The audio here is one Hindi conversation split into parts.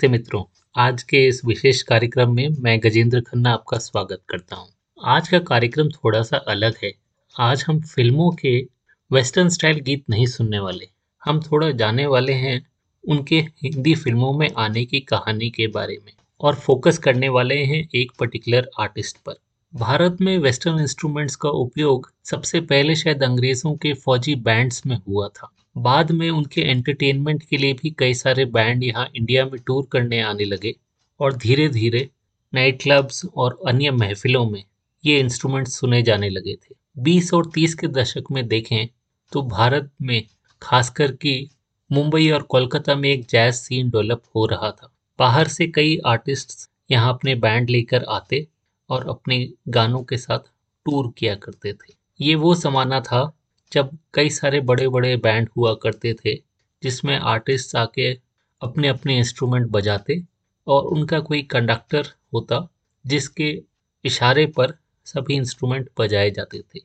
नमस्ते मित्रों। आज के इस विशेष कार्यक्रम में मैं गजेंद्र खन्ना आपका स्वागत करता हूँ। आज का कार्यक्रम थोड़ा सा अलग है। आज हम फ़िल्मों के वेस्टर्न स्टाइल गीत नहीं सुनने वाले। हम थोड़ा जाने वाले हैं उनके हिंदी फ़िल्मों में आने की कहानी के बारे में और फोकस करने वाले हैं एक पर्टिकुलर आर्टिस्ट पर। भारत में वेस्टर्न इंस्ट्रूमेंट्स का उपयोग सबसे पहले शायद अंग्रेज़ों के फौजी बैंड्स में हुआ था। बाद में उनके एंटरटेनमेंट के लिए भी कई सारे बैंड यहाँ इंडिया में टूर करने आने लगे और धीरे धीरे नाइट क्लब्स और अन्य महफिलों में ये इंस्ट्रूमेंट सुने जाने लगे थे। 20 और 30 के दशक में देखें तो भारत में खासकर कि मुंबई और कोलकाता में एक जैज सीन डेवलप हो रहा था। बाहर से कई आर्टिस्ट यहाँ अपने बैंड लेकर आते और अपने गानों के साथ टूर किया करते थे। ये वो समाना था जब कई सारे बड़े बड़े बैंड हुआ करते थे, जिसमें आर्टिस्ट आके अपने अपने इंस्ट्रूमेंट बजाते और उनका कोई कंडक्टर होता, जिसके इशारे पर सभी इंस्ट्रूमेंट बजाए जाते थे।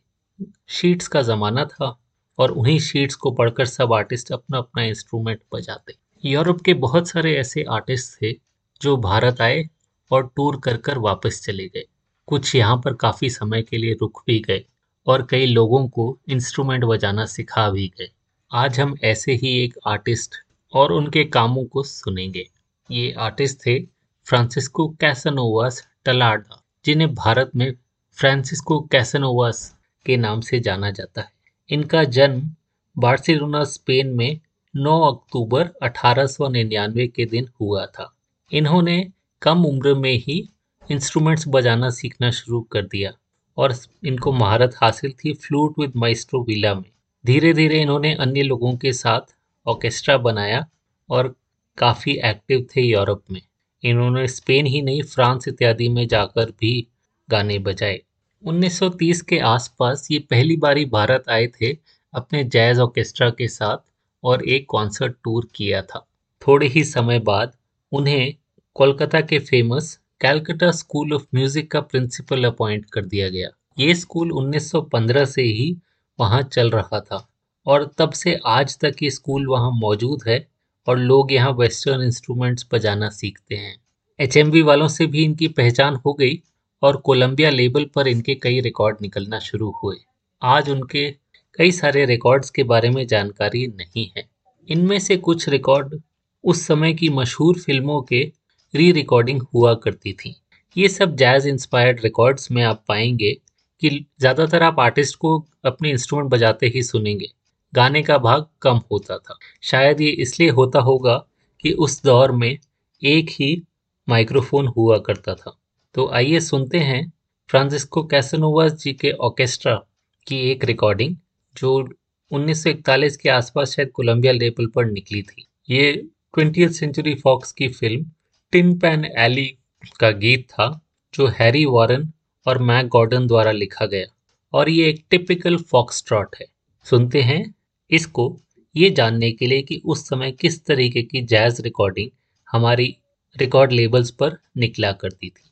शीट्स का ज़माना था और उन्हीं शीट्स को पढ़कर सब आर्टिस्ट अपना अपना इंस्ट्रूमेंट बजाते। यूरोप के बहुत सारे ऐसे आर्टिस्ट थे, जो भारत आए और टूर कर कर वापस चले गए। कुछ यहाँ पर काफ़ी समय के लिए रुक भी गए। और कई लोगों को इंस्ट्रूमेंट बजाना सिखा भी गए। आज हम ऐसे ही एक आर्टिस्ट और उनके कामों को सुनेंगे। ये आर्टिस्ट थे फ्रांसिस्को कैसनोवास टलाडा जिन्हें भारत में फ्रांसिस्को कैसनोवास के नाम से जाना जाता है। इनका जन्म बार्सिलोना, स्पेन में 9 अक्टूबर अठारह सौ निन्यानवे के दिन हुआ था। इन्होंने कम उम्र में ही इंस्ट्रूमेंट्स बजाना सीखना शुरू कर दिया। और इनको महारत हासिल थी फ्लूट विद माइस्ट्रो विला में। धीरे धीरे इन्होंने अन्य लोगों के साथ ऑर्केस्ट्रा बनाया और काफ़ी एक्टिव थे यूरोप में। इन्होंने स्पेन ही नहीं, फ्रांस इत्यादि में जाकर भी गाने बजाए। 1930 के आसपास ये पहली बारी भारत आए थे अपने जैज ऑर्केस्ट्रा के साथ और एक कॉन्सर्ट टूर किया था। थोड़े ही समय बाद उन्हें कोलकाता के famous Calcutta school of music का प्रिंसिपल अपॉइंट कर दिया गया। ये स्कूल 1915 से ही वहाँ चल रहा था और तब से आज तक ये स्कूल वहाँ मौजूद है और लोग यहाँ वेस्टर्न इंस्ट्रूमेंट्स बजाना सीखते हैं। एच वालों से भी इनकी पहचान हो गई और कोलंबिया लेबल पर इनके कई रिकॉर्ड निकलना शुरू हुए। आज उनके कई सारे रिकॉर्ड्स के बारे में जानकारी नहीं है। इनमें से कुछ रिकॉर्ड उस समय की मशहूर फ़िल्मों के री रिकॉर्डिंग हुआ करती थी। ये सब जैज इंस्पायर्ड रिकॉर्ड्स में आप पाएँगे कि ज़्यादातर आप आर्टिस्ट को अपने इंस्ट्रूमेंट बजाते ही सुनेंगे। गाने का भाग कम होता था। शायद ये इसलिए होता होगा कि उस दौर में एक ही माइक्रोफोन हुआ करता था। तो आइए सुनते हैं फ्रांसिस्को कैसनोवास जी के ऑर्केस्ट्रा की एक रिकॉर्डिंग जो 1941 के आसपास शायद कोलंबिया लेवल पर निकली थी। ये ट्वेंटी सेंचुरी फॉक्स की फ़िल्म टिन पैन एली का गीत था, जो हैरी वॉरन और मैक गॉर्डन द्वारा लिखा गया। और ये एक टिपिकल फॉक्स ट्रॉट है। सुनते हैं इसको। ये जानने के लिए कि उस समय किस तरीके की जैज रिकॉर्डिंग हमारी रिकॉर्ड लेबल्स पर निकला करती थी।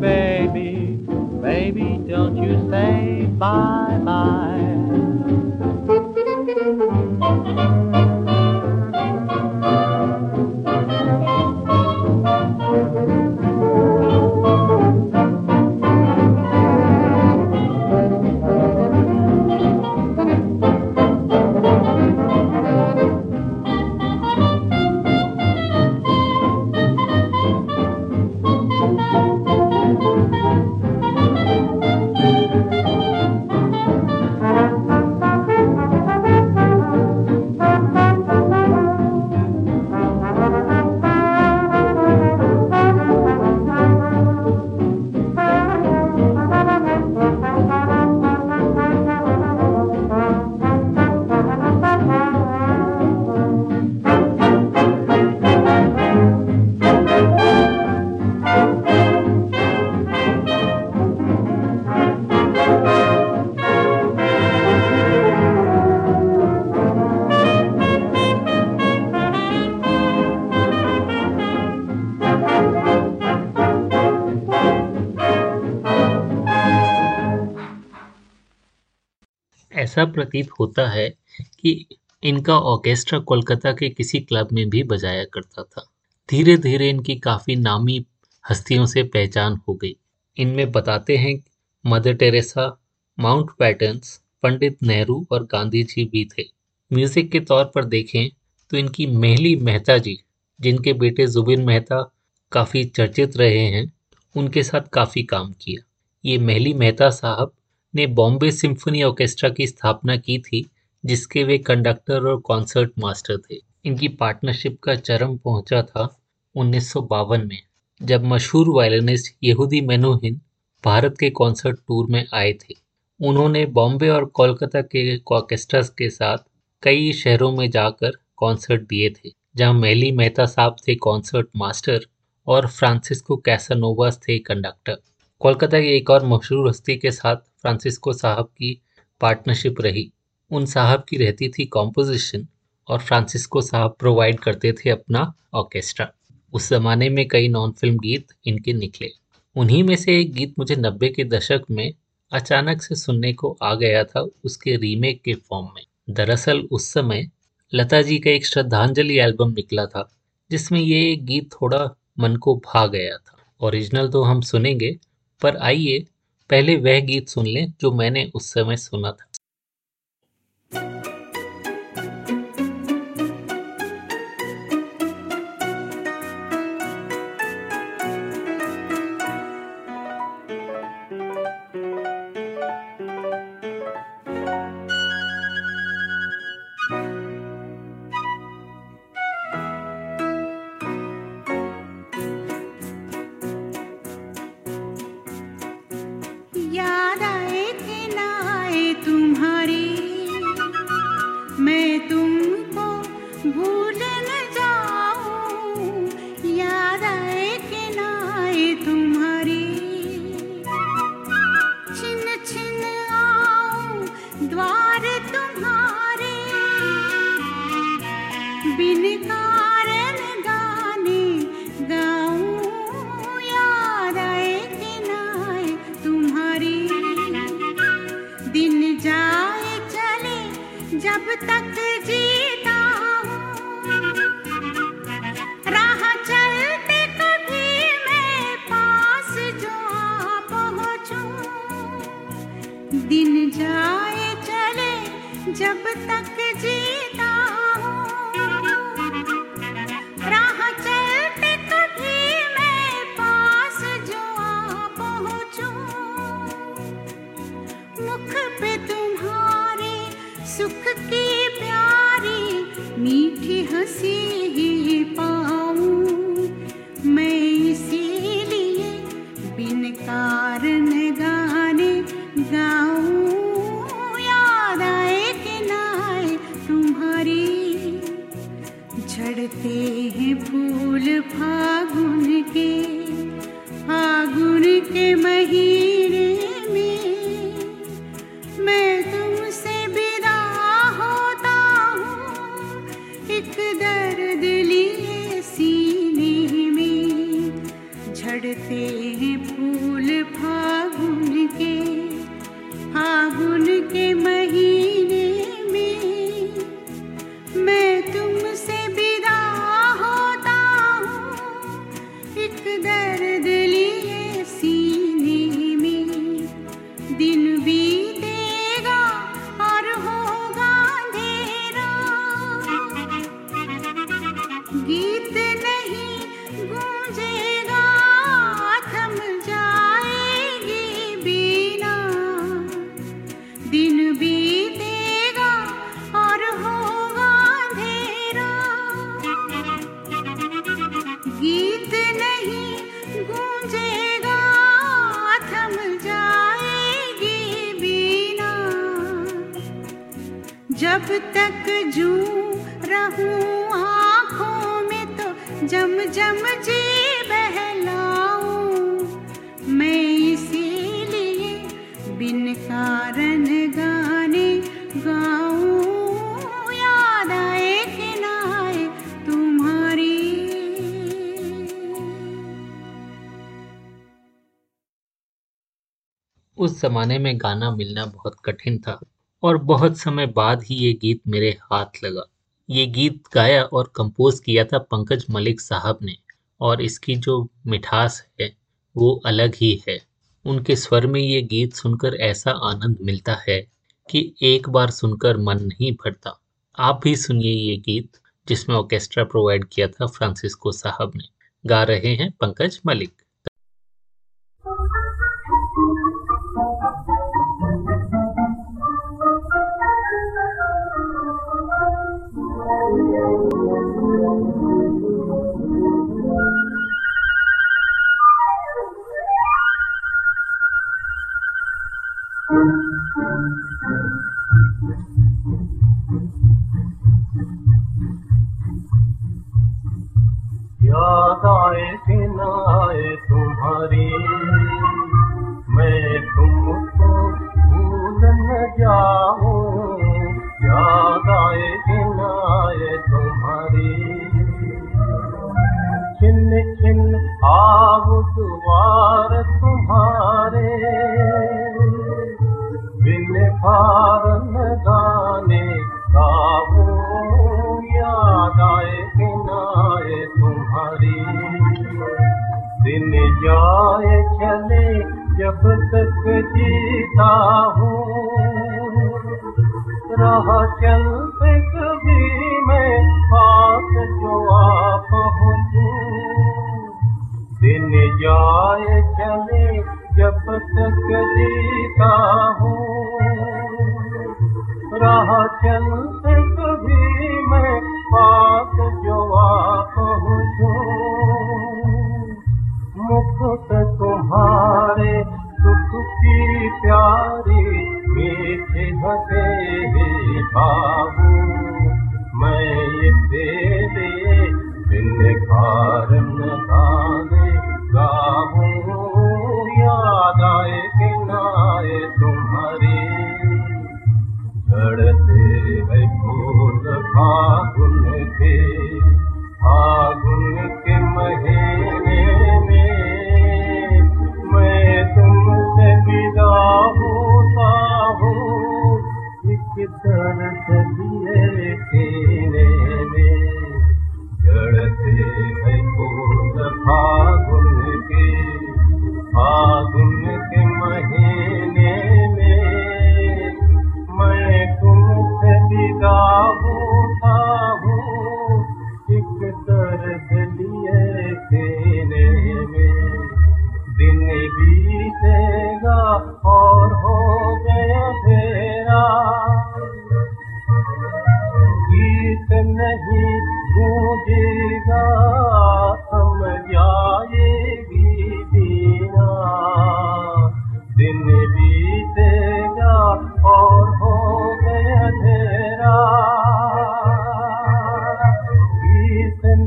Baby. Baby, don't you say bye-bye. ऐसा प्रतीत होता है कि इनका ऑर्केस्ट्रा कोलकाता के किसी क्लब में भी बजाया करता था। धीरे धीरे इनकी काफ़ी नामी हस्तियों से पहचान हो गई। इनमें बताते हैं Mother Teresa, Mountbatten Pandit Nehru और गांधी जी भी थे। म्यूज़िक के तौर पर देखें तो इनकी मेहली मेहता जी, जिनके बेटे जुबिन मेहता काफ़ी चर्चित रहे हैं, उनके साथ काफ़ी काम किया। ये मेहली मेहता साहब ने बॉम्बे सिम्फनी ऑर्केस्ट्रा की स्थापना की थी, जिसके वे कंडक्टर और कॉन्सर्ट मास्टर थे। इनकी पार्टनरशिप का चरम पहुँचा था उन्नीस सौ बावन में, जब मशहूर वायलिनिस्ट यहूदी मेनुहिन भारत के कॉन्सर्ट टूर में आए थे। उन्होंने बॉम्बे और कोलकाता के ऑर्केस्ट्रा के साथ कई शहरों में जाकर कॉन्सर्ट दिए थे, जहाँ मैली मेहता साहब थे कॉन्सर्ट मास्टर और फ्रांसिस्को कैसानोवास थे कंडक्टर। कोलकाता की एक और मशहूर हस्ती के साथ फ्रांसिस्को साहब की पार्टनरशिप रही। उन साहब की रहती थी कॉम्पोजिशन और फ्रांसिस्को साहब प्रोवाइड करते थे अपना ऑर्केस्ट्रा। उस जमाने में कई नॉन फ़िल्म गीत इनके निकले। उन्हीं में से एक गीत मुझे नब्बे के दशक में अचानक से सुनने को आ गया था उसके रीमेक के फॉर्म में। दरअसल उस समय लता जी का एक श्रद्धांजलि एल्बम निकला था, जिसमें ये गीत थोड़ा मन को भा गया था। ओरिजिनल तो हम सुनेंगे, पर आइए पहले वह गीत सुन लें जो मैंने उस समय सुना था। जब तक जीता राह चलते कभी मैं पास जो पहुँचूं। दिन जाए चले जब तक की हंसी जब तक जू रहूँ आँखों में तो जम जम जी बहलाऊं। मैं इसीलिए बिन कारण गाने गाऊं। याद आए कि ना आए तुम्हारी। उस जमाने में गाना मिलना बहुत कठिन था। और बहुत समय बाद ही ये गीत मेरे हाथ लगा। ये गीत गाया और कंपोज किया था पंकज मलिक साहब ने, और इसकी जो मिठास है, वो अलग ही है। उनके स्वर में ये गीत सुनकर ऐसा आनंद मिलता है कि एक बार सुनकर मन नहीं भरता। आप भी सुनिए ये गीत, जिसमें ऑर्केस्ट्रा प्रोवाइड किया था फ्रांसिस्को साहब ने। गा रहे हैं पंकज मलिक। जाए चले जब तक जीता हूँ। चलते कभी मैं पास जो आ पहुँचूं दिन जाए चले जब तक जीता हूँ। राह चलते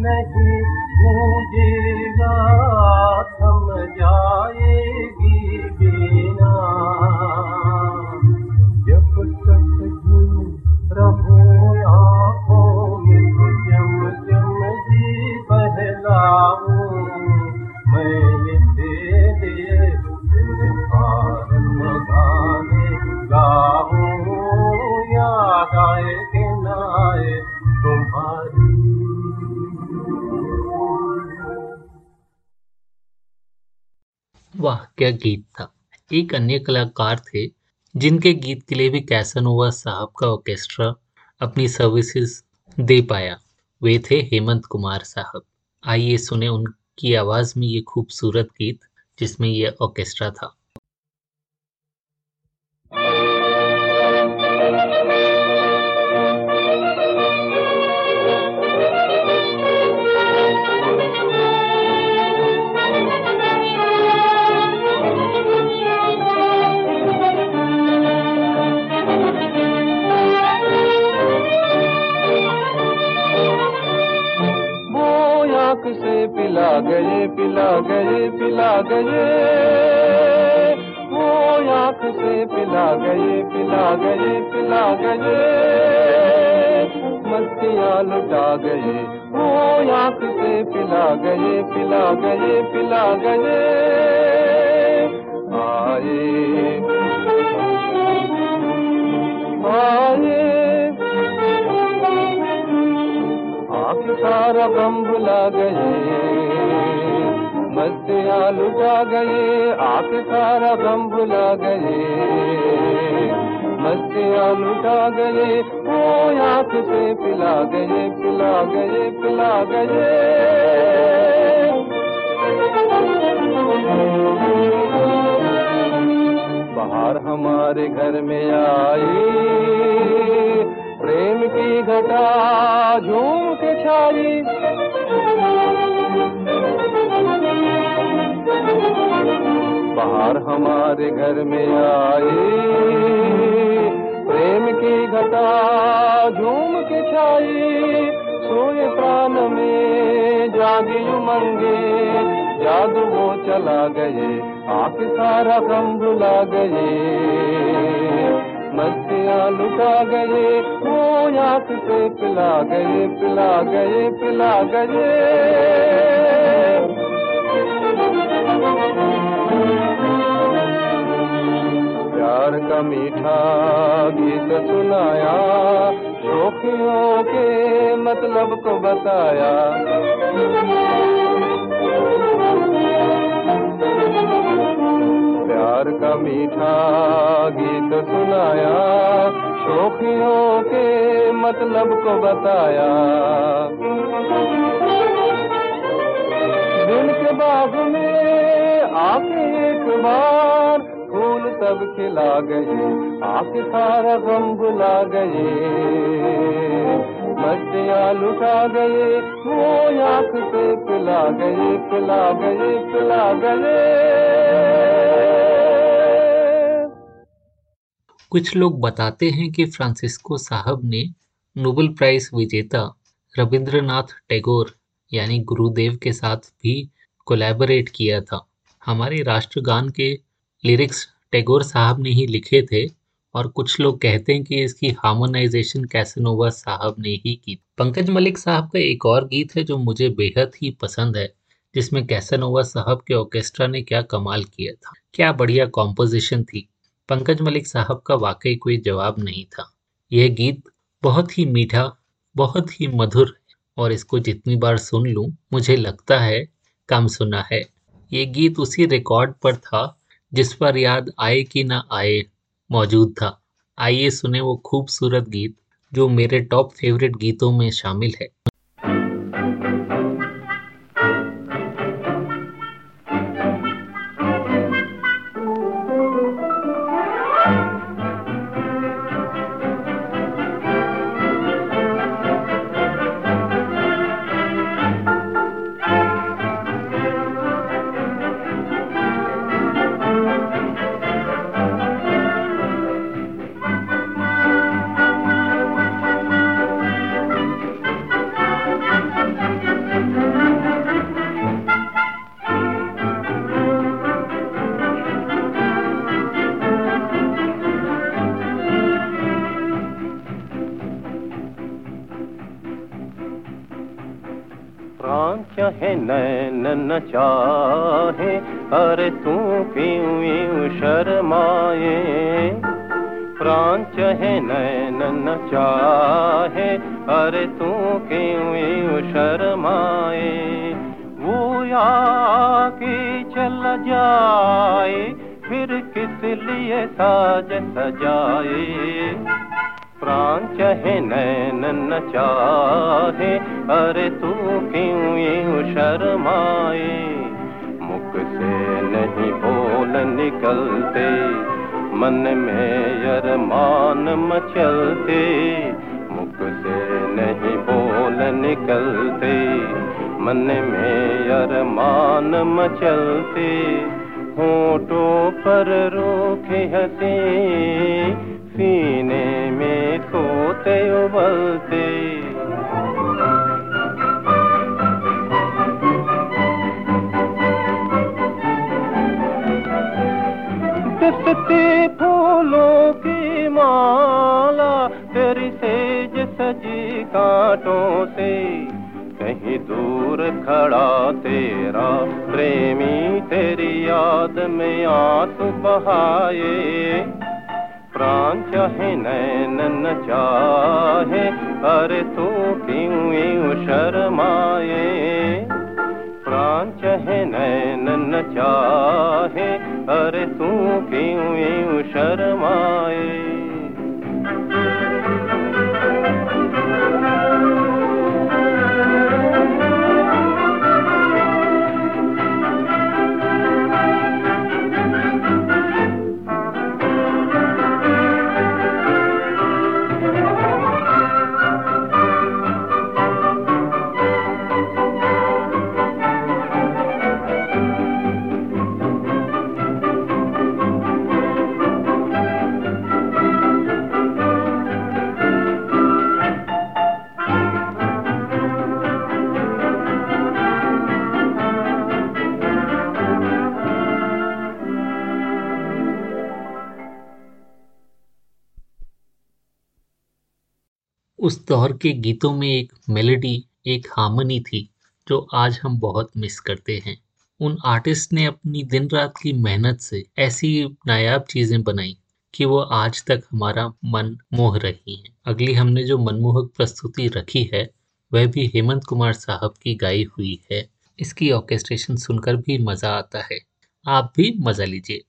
नहीं एक अन्य कलाकार थे, जिनके गीत के लिए भी कैसनोवा साहब का ऑर्केस्ट्रा अपनी सर्विसेज़ दे पाया। वे थे हेमंत कुमार साहब। आइए सुने उनकी आवाज़ में ये खूबसूरत गीत, जिसमें यह ऑर्केस्ट्रा था। पिला आँख से पिला गए पिला गए पिला गए। बाहर हमारे घर में आई, प्रेम की घटा झूम के छाई। बाहर हमारे घर में आई प्रेम की घटा झूम के छाई, सोए प्राण में जागी उमंगे। जादू वो चला गए आँख सारा गम भुला गए। मस्तियाँ लुटा गए वो आँख से पिला गए पिला गए पिला गए। प्यार का मीठा गीत सुनाया शोखियों के मतलब को बताया। प्यार का मीठा गीत सुनाया शोखियों के मतलब को बताया। दिल के बाग में आके एक बार सब खिला गए, आके सारा गम भुला गए। मस्तियाँ लुटा गए, वो आँख से पिला गए पिला गए पिला गए। कुछ लोग बताते हैं कि फ्रांसिस्को साहब ने नोबेल प्राइज विजेता रविंद्रनाथ टैगोर, यानी गुरुदेव के साथ भी कोलैबोरेट किया था। हमारे राष्ट्रगान के लिरिक्स टैगोर साहब ने ही लिखे थे और कुछ लोग कहते हैं कि इसकी हार्मोनाइजेशन कैसनोवा साहब ने ही की पंकज मलिक साहब का एक और गीत है जो मुझे बेहद ही पसंद है, जिसमें कैसनोवा साहब के ऑर्केस्ट्रा ने क्या कमाल किया था। क्या बढ़िया कॉम्पोजिशन थी। पंकज मलिक साहब का वाकई कोई जवाब नहीं था। यह गीत बहुत ही मीठा, बहुत ही मधुर और इसको जितनी बार सुन लूँ, मुझे लगता है कम सुना है। ये गीत उसी रिकॉर्ड पर था जिस पर याद आए कि ना आए, मौजूद था। आइए सुने वो खूबसूरत गीत, जो मेरे टॉप फेवरेट गीतों में शामिल है। चाहे अरे तू क्यों यूँ शर्माए? प्राण चाहे नैन न चाहे, अरे तू क्यों शर्माए? वो आके चल जाए, फिर किस लिए साज सजाए? प्राण चाहे नैन न चाहे, अरे तू क्यों मुख से नहीं बोल निकलते। मन में अरमान मचलते। मुख से नहीं बोल निकलते। मन में अरमान मचलते। होठों पर रोके हँसी। सीने में खोते उबलते। दिसती फूलों की माला तेरी सेज सजी कांटों से। कहीं दूर खड़ा तेरा प्रेमी, तेरी याद में आँसू बहाए। प्राण चाहे नैन न चाहे अरे तू क्यों यूँ शर्माए? प्राण चाहे नैन न चाहे तू क्यों यूँ शर्माए दौर के गीतों में एक मेलोडी एक हार्मनी थी, जो आज हम बहुत मिस करते हैं। उन आर्टिस्ट ने अपनी दिन रात की मेहनत से ऐसी नायाब चीज़ें बनाई कि वो आज तक हमारा मन मोह रही हैं। अगली हमने जो मनमोहक प्रस्तुति रखी है, वह भी हेमंत कुमार साहब की गाई हुई है। इसकी ऑर्केस्ट्रेशन सुनकर भी मज़ा आता है। आप भी मज़ा लीजिए।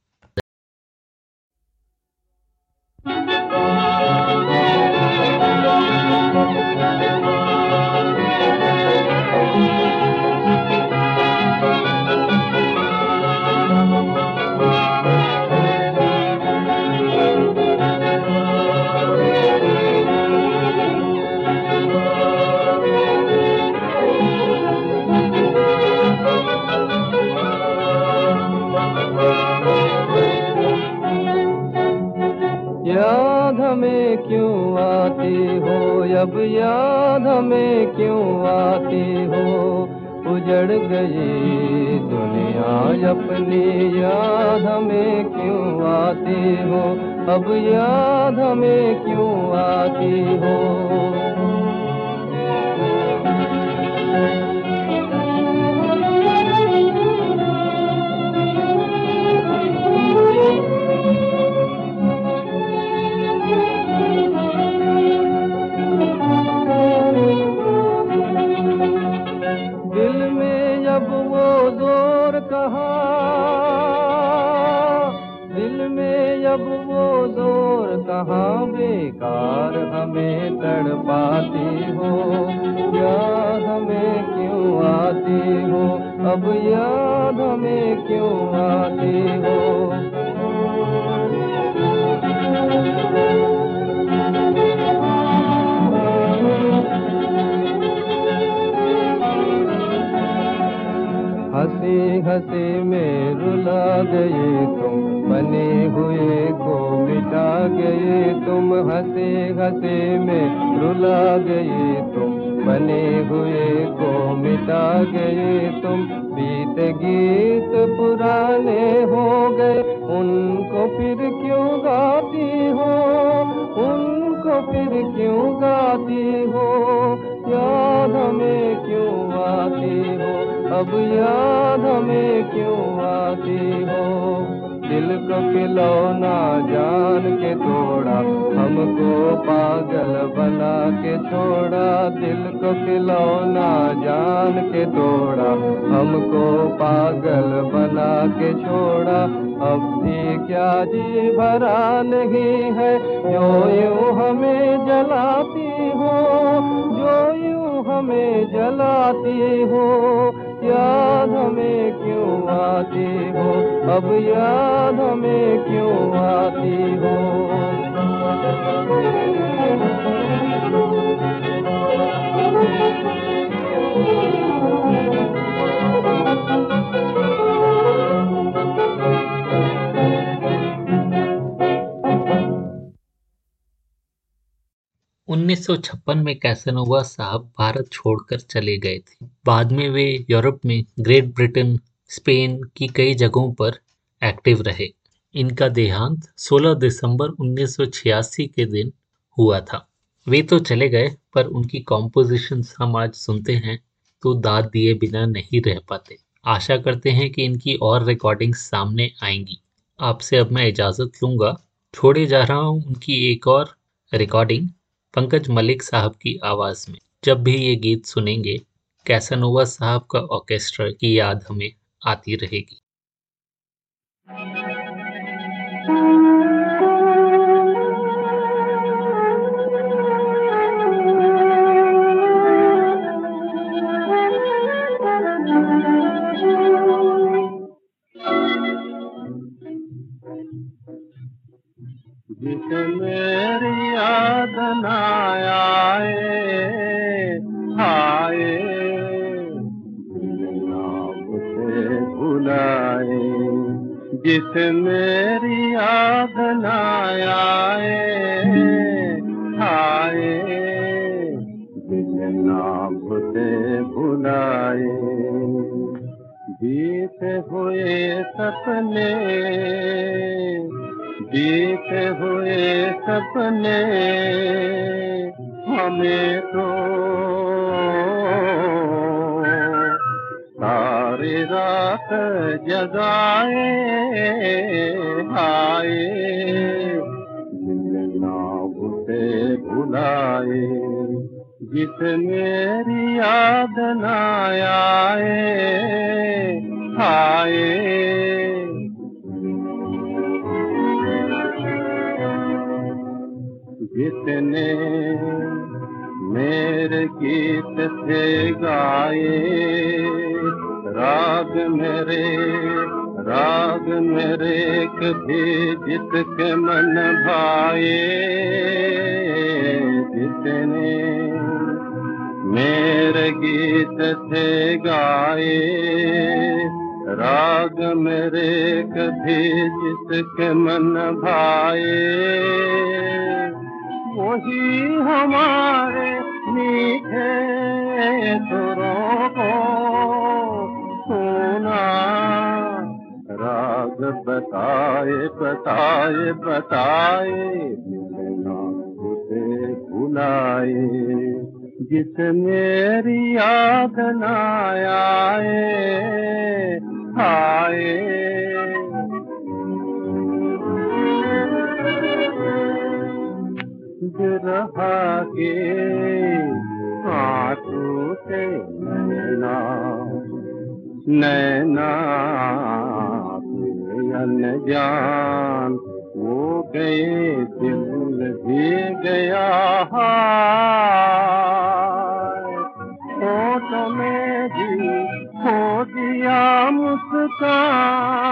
अब याद हमें क्यों आती हो? उजड़ गई दुनिया, अपनी याद हमें क्यों आती हो? अब याद हमें क्यों आती हो? कहा बेकार हमें तड़पाती हो। याद हमें क्यों आती हो? अब याद हमें क्यों आती हो? हँसी हँसी में रुला गई मिटा गए तुम हँसी हँसी में रुला गए तुम। बने हुए को मिटा गए तुम। बीत गीत पुराने हो गए, उनको फिर क्यों गाती हो? उनको फिर क्यों गाती हो? याद हमें क्यों आती हो? अब याद हमें क्यों आती हो? को खिलौना जान के तोड़ा, हमको पागल बना के छोड़ा। दिल को खिलौना जान के तोड़ा, हमको पागल बना के छोड़ा। अब भी क्या जी भरा नहीं है, जो यूँ हमें जलाती हो, जो यूँ हमें जलाती हो। याद हमें क्यों आती हो? अब याद हमें क्यों आती हो? उन्नीस सौ छप्पन में कैसनोवा साहब भारत छोड़कर चले गए थे। बाद में वे यूरोप में ग्रेट ब्रिटेन, स्पेन की कई जगहों पर एक्टिव रहे। इनका देहांत 16 दिसंबर 1986 के दिन हुआ था। वे तो चले गए, पर उनकी कॉम्पोजिशंस हम आज सुनते हैं तो दाद दिए बिना नहीं रह पाते। आशा करते हैं कि इनकी और रिकॉर्डिंग्स सामने आएँगी। आपसे अब मैं इजाज़त लूँगा। छोड़े जा रहा हूँ उनकी एक और रिकॉर्डिंग पंकज मलिक साहब की आवाज़ में। जब भी ये गीत सुनेंगे, कैसनोवा साहब का ऑर्केस्ट्रा की याद हमें आती रहेगी। जिसे मेरी याद न आए आए भुलाए जिसे मेरी याद न आए आए नाम से भुलाए बीते हुए सपने बीते हुए सपने हमें तो सारी रात जगाए आए से भुलाए जिस मेरी याद न आए आए जितने मेरे गीत थे गाए। राग मेरे राग मेरे कभी जित के मन भाए। जितने मेरे गीत थे गाए, राग मेरे कभी जिसके मन भाए। वही हमारे मीठे सुरों को सुना। राग बताए बताए बताए भुलाए जिस मेरी याद न आए आए। रहा के आंसू से नैना नैना अनजान वो गए दिल भी गया होठ में भी हो दिया मुस्कान